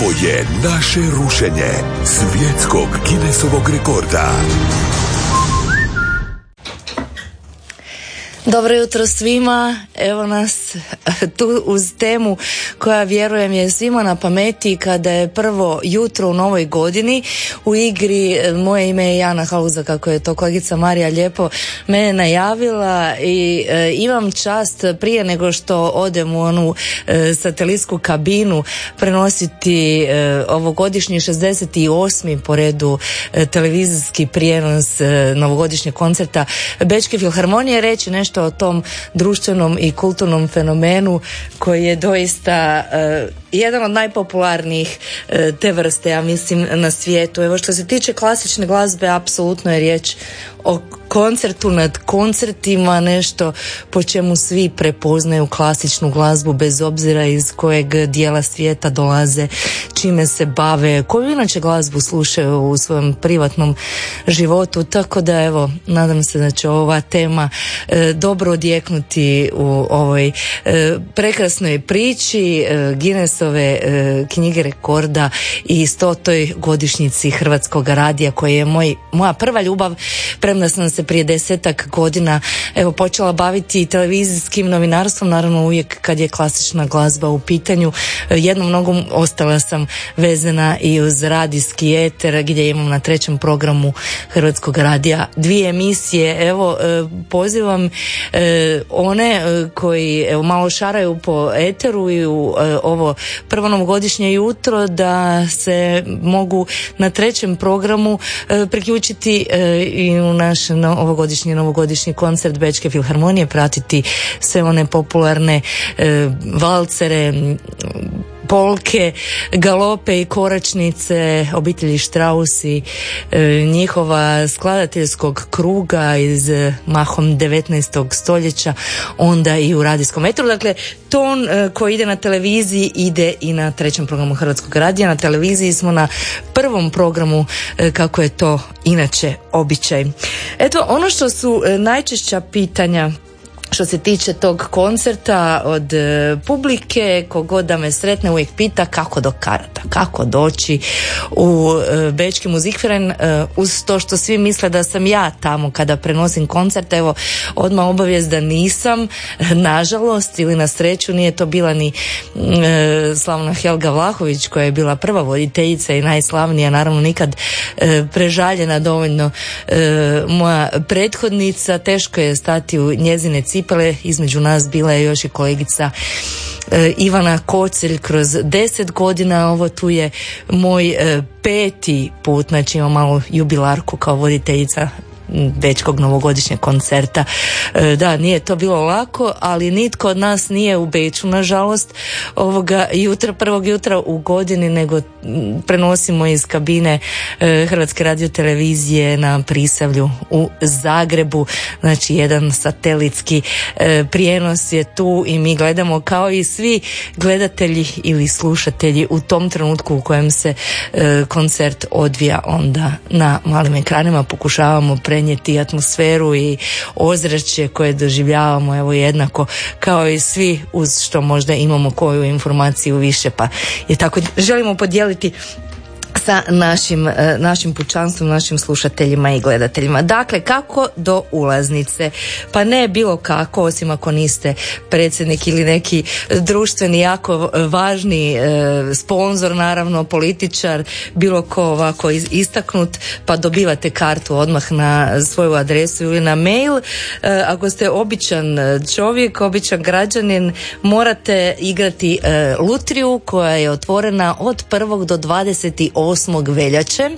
Ovo je naše rušenje svjetskog Guinnessovog rekorda. Dobro jutro svima, evo nas tu uz temu koja vjerujem je svima na pameti kada je prvo jutro u novoj godini u igri, e, moje ime je Jana Haluza kako je to kolegica Marija lijepo mene najavila i e, imam čast prije nego što odem u onu e, satelitsku kabinu prenositi e, ovogodišnji 68. po redu televizijski prijenos novogodišnjeg koncerta Bečke filharmonije reći nešto o tom društvenom i kulturnom fenomenu koji je doista uh, jedan od najpopularnijih uh, te vrste, ja mislim, na svijetu. Evo što se tiče klasične glazbe, apsolutno je riječ o koncertu nad koncertima, nešto po čemu svi prepoznaju klasičnu glazbu bez obzira iz kojeg dijela svijeta dolaze, čime se bave, koju inače glazbu slušaju u svojem privatnom životu, tako da evo, nadam se da će ova tema e, dobro odjeknuti u ovoj e, prekrasnoj priči e, Guinnessove e, knjige rekorda i stotoj godišnjici Hrvatskog radija koji je moj, moja prva ljubav, premda sam se prije desetak godina evo počela baviti televizijskim novinarstvom, naravno uvijek kad je klasična glazba u pitanju. E, jednom nogom ostala sam vezana i uz radijski eter gdje imam na trećem programu Hrvatskog radija dvije emisije. Evo e, pozivam e, one koji evo, malo šaraju po eteru i u ovo prvo novogodišnje jutro da se mogu na trećem programu priključiti i u naš ovogodišnji novogodišnji koncert Bečke filharmonije pratiti sve one popularne e, valcere polke, galope i koračnice obitelji Štrausi, e, njihova skladateljskog kruga iz e, mahom 19. stoljeća, onda i u radijskom metru. Dakle, ton e, koji ide na televiziji ide i na trećem programu Hrvatskog radija. Na televiziji smo na prvom programu kako je to inače običaj. Eto, ono što su najčešća pitanja što se tiče tog koncerta od e, publike, kogod da me sretne uvijek pita kako do karata, kako doći u e, Bečki muzikferen e, uz to što svi misle da sam ja tamo kada prenosim koncert, evo odmah obavijest da nisam, nažalost ili na sreću nije to bila ni slavna Helga Vlahović koja je bila prva voditeljica i najslavnija, naravno nikad prežaljena dovoljno moja prethodnica, teško je stati u njezine cipele, između nas bila je još i kolegica e, Ivana Kocelj kroz deset godina, ovo tu je moj e, peti put, znači imam malu jubilarku kao voditeljica Bečkog novogodišnjeg koncerta. E, da, nije to bilo lako, ali nitko od nas nije u Beču, nažalost, ovoga jutra, prvog jutra u godini, nego prenosimo iz kabine e, Hrvatske radiotelevizije na Prisavlju u Zagrebu. Znači, jedan satelitski e, prijenos je tu i mi gledamo kao i svi gledatelji ili slušatelji u tom trenutku u kojem se koncert odvija onda na malim ekranima pokušavamo pre prenijeti atmosferu i ozračje koje doživljavamo evo jednako kao i svi uz što možda imamo koju informaciju više pa je tako. Želimo podijeliti sa našim, e, našim pučanstvom, našim slušateljima i gledateljima. Dakle, kako do ulaznice? Pa ne bilo kako, osim ako niste predsjednik ili neki društveni jako važni e, sponzor, naravno političar, bilo ko ovako istaknut, pa dobivate kartu odmah na svoju adresu ili na mail. E, ako ste običan čovjek, običan građanin, morate igrati lutriju koja je otvorena od 1. do 28 8. veljače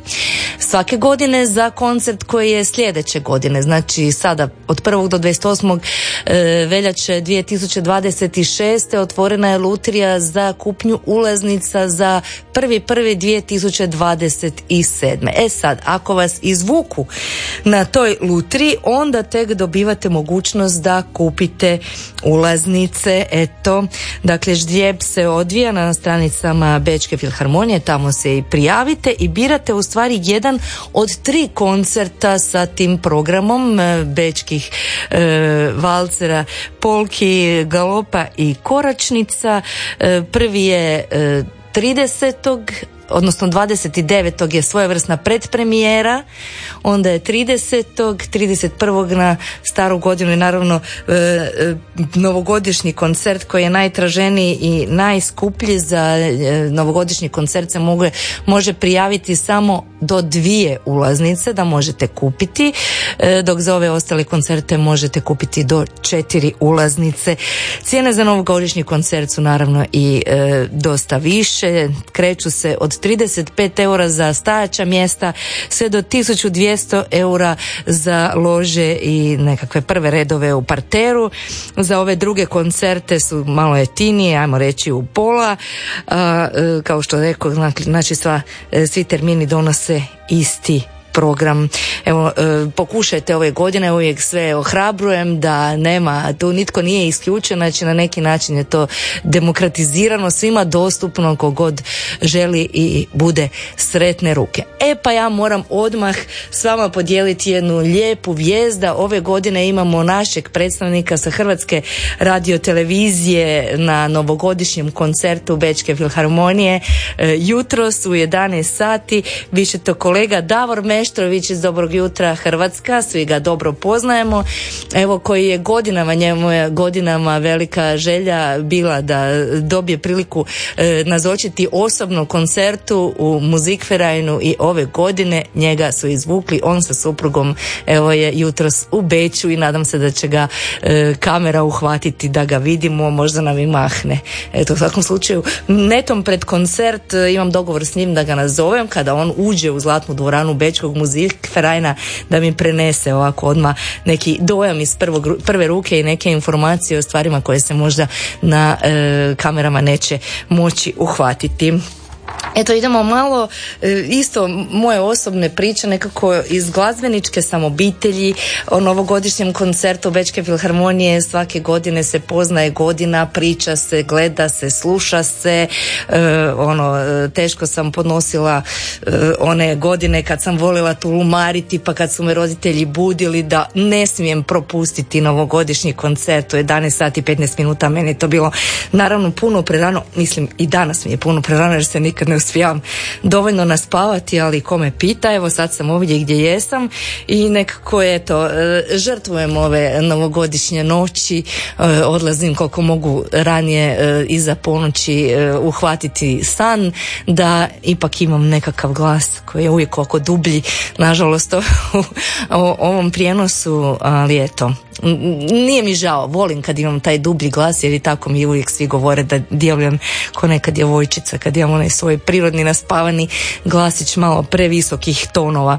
svake godine za koncert koji je sljedeće godine. Znači sada od 1. do 28. E, veljače 2026. otvorena je lutrija za kupnju ulaznica za 1.1.2027. E sad, ako vas izvuku na toj lutri, onda tek dobivate mogućnost da kupite ulaznice. Eto, dakle, ždjeb se odvija na stranicama Bečke filharmonije, tamo se i prijavite i birate u stvari jedan od tri koncerta sa tim programom e, bečkih e, valcera, polki, galopa i koračnica. E, prvi je 30 odnosno 29. je svojevrsna predpremijera, onda je 30. 31. na staru godinu i naravno e, e, novogodišnji koncert koji je najtraženiji i najskuplji za e, novogodišnji koncert se mogu, može prijaviti samo do dvije ulaznice da možete kupiti, dok za ove ostale koncerte možete kupiti do četiri ulaznice. Cijene za novogodišnji koncert su naravno i dosta više, kreću se od 35 eura za stajaća mjesta, sve do 1200 eura za lože i nekakve prve redove u parteru. Za ove druge koncerte su malo jetinije, ajmo reći u pola. E, kao što rekao, znači sva, e, svi termini donose isti program. Evo, e, pokušajte ove godine, uvijek sve ohrabrujem da nema, tu nitko nije isključen, znači na neki način je to demokratizirano, svima dostupno kogod želi i bude sretne ruke. E pa ja moram odmah s vama podijeliti jednu lijepu vijest da ove godine imamo našeg predstavnika sa Hrvatske radiotelevizije na novogodišnjem koncertu Bečke filharmonije e, jutros u 11 sati. Više to kolega Davor Meš Meštrović iz Dobrog jutra Hrvatska, svi ga dobro poznajemo, evo koji je godinama, njemu je godinama velika želja bila da dobije priliku e, nazočiti osobno koncertu u Muzikferajnu i ove godine njega su izvukli, on sa suprugom evo je jutros u Beću i nadam se da će ga e, kamera uhvatiti da ga vidimo, možda nam i mahne. Eto, u svakom slučaju, netom pred koncert e, imam dogovor s njim da ga nazovem kada on uđe u Zlatnu dvoranu Bečkog muzik Ferajna da mi prenese ovako odmah neki dojam iz prvog, prve ruke i neke informacije o stvarima koje se možda na e, kamerama neće moći uhvatiti. Eto idemo malo e, isto moje osobne priče nekako iz glazbeničke sam obitelji o novogodišnjem koncertu Bečke filharmonije svake godine se poznaje godina, priča se, gleda se, sluša se. E, ono e, teško sam podnosila one godine kad sam volila tulumariti pa kad su me roditelji budili da ne smijem propustiti novogodišnji koncert. U 11 sati 15 minuta meni je to bilo naravno puno prerano mislim i danas mi je puno prerano jer se nikad ne uspijavam dovoljno naspavati, ali kome pita, evo sad sam ovdje gdje jesam i nekako eto, e, žrtvujem ove novogodišnje noći, e, odlazim koliko mogu ranije e, iza ponoći uhvatiti san, da ipak imam nekakav glas koji je uvijek oko dublji, nažalost u ovom prijenosu, ali eto, nije mi žao, volim kad imam taj dublji glas jer i tako mi uvijek svi govore da djelujem ko neka djevojčica kad imam onaj svoj prirodni naspavani glasić malo previsokih tonova.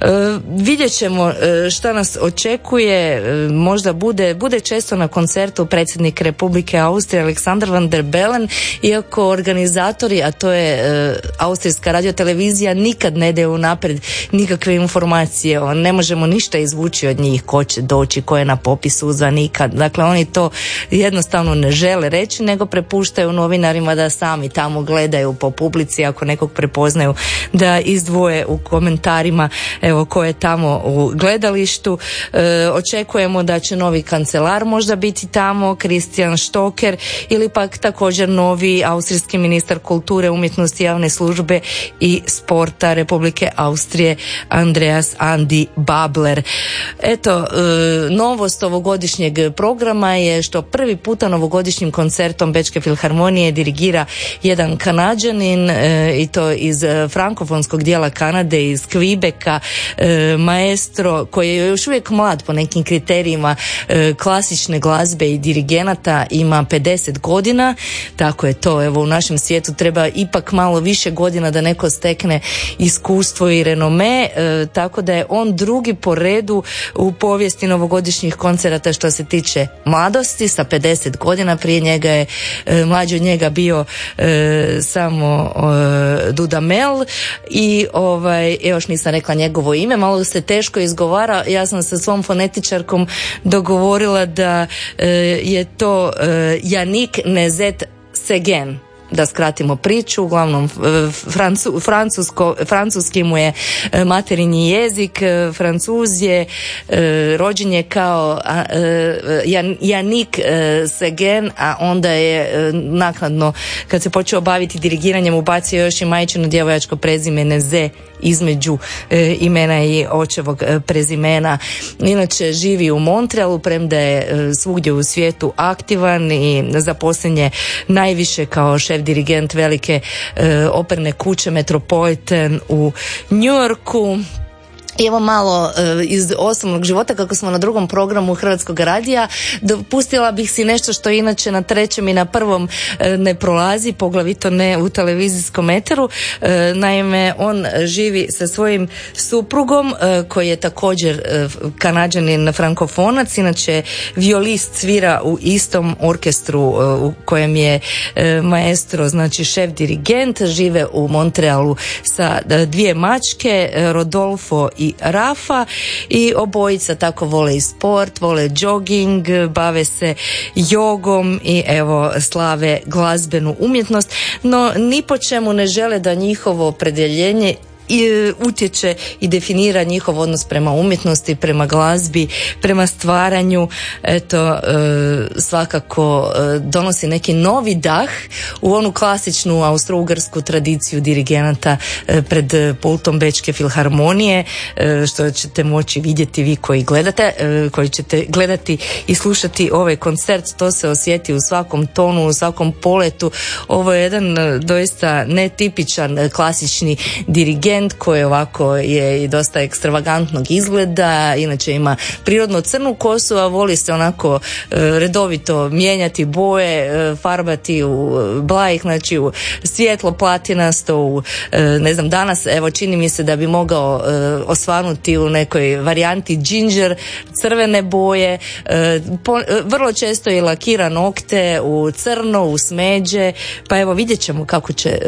E, vidjet ćemo e, šta nas očekuje, e, možda bude, bude često na koncertu predsjednik Republike Austrije Aleksandar van der Bellen, iako organizatori, a to je e, Austrijska radiotelevizija, nikad ne daje unaprijed nikakve informacije, ne možemo ništa izvući od njih, ko će doći, ko je na popisu uzvanika. Dakle, oni to jednostavno ne žele reći, nego prepuštaju novinarima da sami tamo gledaju po publici, ako nekog prepoznaju, da izdvoje u komentarima evo ko je tamo u gledalištu. E, očekujemo da će novi kancelar možda biti tamo, Kristijan Štoker ili pak također novi austrijski ministar kulture, umjetnosti, javne službe i sporta Republike Austrije Andreas Andi Babler. Eto, e, novo novost ovogodišnjeg programa je što prvi puta novogodišnjim koncertom Bečke filharmonije dirigira jedan kanadžanin e, i to iz e, frankofonskog dijela Kanade, iz Kvibeka, e, maestro koji je još uvijek mlad po nekim kriterijima klasične glazbe i dirigenata, ima 50 godina, tako je to, evo u našem svijetu treba ipak malo više godina da neko stekne iskustvo i renome, tako da je on drugi po redu u povijesti novogodišnjih koncerata što se tiče mladosti sa 50 godina prije njega je e, mlađi od njega bio e, samo e, Dudamel i ovaj još nisam rekla njegovo ime malo se teško izgovara. Ja sam sa svom fonetičarkom dogovorila da je to Janik Nezet Segen da skratimo priču, uglavnom francu, francusko, francuski mu je materinji jezik, francuz je, rođen je kao Janik Segen, a onda je naknadno kad se počeo baviti dirigiranjem ubacio još i majčino djevojačko prezime Z između e, imena i očevog e, prezimena. Inače živi u Montrealu, premda je e, svugdje u svijetu aktivan i zaposlenje najviše kao šef dirigent velike operne kuće Metropolitan u New Yorku Evo malo e, iz osobnog života kako smo na drugom programu Hrvatskog radija dopustila bih si nešto što inače na trećem i na prvom e, ne prolazi, poglavito ne u televizijskom eteru. E, naime, on živi sa svojim suprugom koji je također kanadžanin frankofonac, inače violist svira u istom orkestru u kojem je maestro, znači šef dirigent, žive u Montrealu sa dvije mačke, Rodolfo i Rafa i obojica tako vole i sport, vole jogging, bave se jogom i evo slave glazbenu umjetnost, no ni po čemu ne žele da njihovo opredjeljenje i e, utječe i definira njihov odnos prema umjetnosti, prema glazbi, prema stvaranju. Eto, e, svakako e, donosi neki novi dah u onu klasičnu austrougarsku tradiciju dirigenata pred pultom Bečke filharmonije, što ćete moći vidjeti vi koji gledate, koji ćete gledati i slušati ovaj koncert. To se osjeti u svakom tonu, u svakom poletu. Ovo je jedan doista netipičan klasični dirigent koji ovako je i dosta ekstravagantnog izgleda, inače ima prirodno crnu kosu, a voli se onako e, redovito mijenjati boje, e, farbati u blajih, znači u svjetlo platinasto, u e, ne znam danas, evo čini mi se da bi mogao osvanuti u nekoj varijanti ginger, crvene boje, vrlo često i lakira nokte u crno, u smeđe, pa evo vidjet ćemo kako će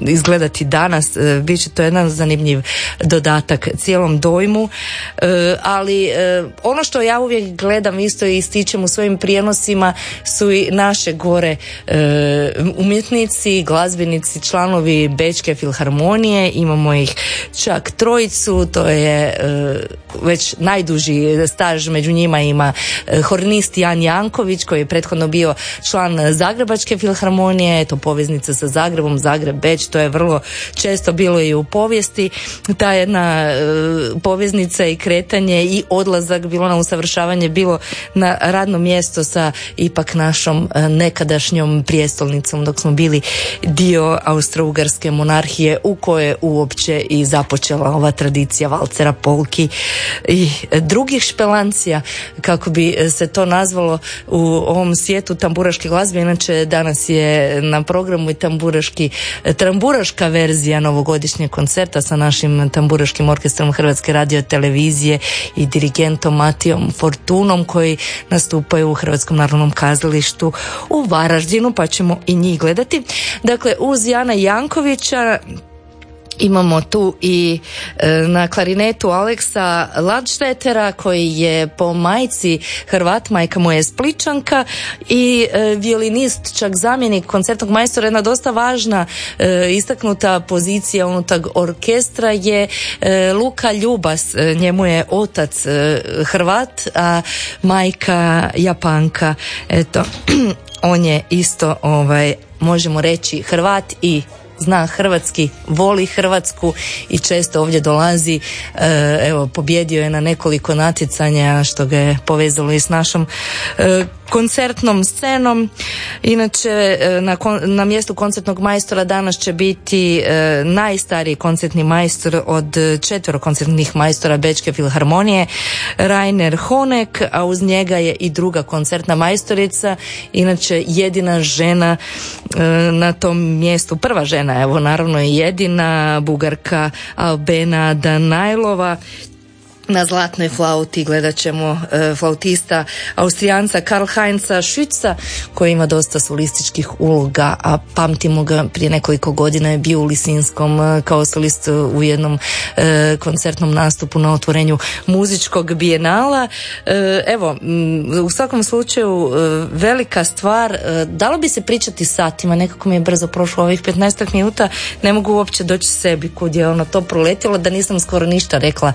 izgledati danas, bit će to jedna zanimljiv dodatak cijelom dojmu, e, ali e, ono što ja uvijek gledam isto i ističem u svojim prijenosima su i naše gore e, umjetnici, glazbenici, članovi Bečke filharmonije, imamo ih čak trojicu, to je već najduži staž među njima ima hornist Jan Janković koji je prethodno bio član Zagrebačke filharmonije, to poveznica sa Zagrebom, Zagreb Beć, to je vrlo često bilo i u povijesti povijesti ta jedna e, poveznica i kretanje i odlazak bilo na usavršavanje bilo na radno mjesto sa ipak našom e, nekadašnjom prijestolnicom dok smo bili dio austrougarske monarhije u koje uopće i započela ova tradicija valcera, polki i drugih špelancija kako bi se to nazvalo u ovom svijetu tamburaške glazbe. Inače danas je na programu i tamburaški tamburaška verzija novogodišnjeg koncerta sa našim tamburaškim orkestrom Hrvatske radio televizije i dirigentom Matijom Fortunom koji nastupaju u Hrvatskom narodnom kazalištu u Varaždinu pa ćemo i njih gledati. Dakle, uz Jana Jankovića Imamo tu i e, na klarinetu Aleksa Ladštetera koji je po majci Hrvat, majka mu je Spličanka i e, violinist, čak zamjenik koncertnog majstora, jedna dosta važna e, istaknuta pozicija unutar orkestra je Luka Ljubas, njemu je otac Hrvat, a majka Japanka. Eto, on je isto ovaj možemo reći Hrvat i zna hrvatski, voli Hrvatsku i često ovdje dolazi. E, evo, pobjedio je na nekoliko natjecanja što ga je povezalo i s našom e, koncertnom scenom. Inače, e, na, na mjestu koncertnog majstora danas će biti e, najstariji koncertni majstor od četvero koncertnih majstora Bečke filharmonije, Rainer Honek, a uz njega je i druga koncertna majstorica, inače jedina žena e, na tom mjestu, prva žena, evo naravno je jedina, bugarka Albena Danajlova, na zlatnoj flauti gledat ćemo e, flautista Austrijanca Karl Heinza Schütza koji ima dosta solističkih uloga, a pamtimo ga prije nekoliko godina je bio u Lisinskom e, kao solist u jednom e, koncertnom nastupu na otvorenju muzičkog bijenala. Evo, u svakom slučaju velika stvar, dalo bi se pričati satima, nekako mi je brzo prošlo ovih 15 minuta, ne mogu uopće doći sebi kud je ono to proletilo da nisam skoro ništa rekla.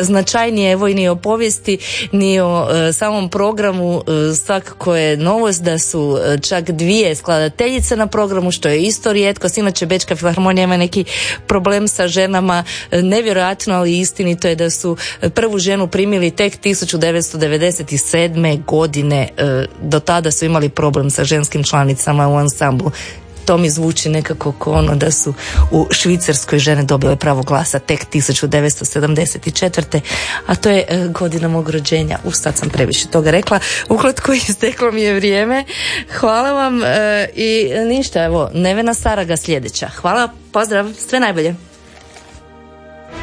Znači značajnije evo i ni o povijesti ni o e, samom programu e, svakako je novost da su e, čak dvije skladateljice na programu što je isto rijetko inače Bečka filharmonija ima neki problem sa ženama nevjerojatno ali istinito je da su prvu ženu primili tek 1997. godine do tada su imali problem sa ženskim članicama u ansamblu to mi zvuči nekako kao ono da su u Švicarskoj žene dobile pravo glasa tek 1974. A to je e, godina mog rođenja. U sad sam previše toga rekla. Ukratko isteklo mi je vrijeme. Hvala vam e, i ništa, evo, Nevena Saraga sljedeća. Hvala, pozdrav, sve najbolje.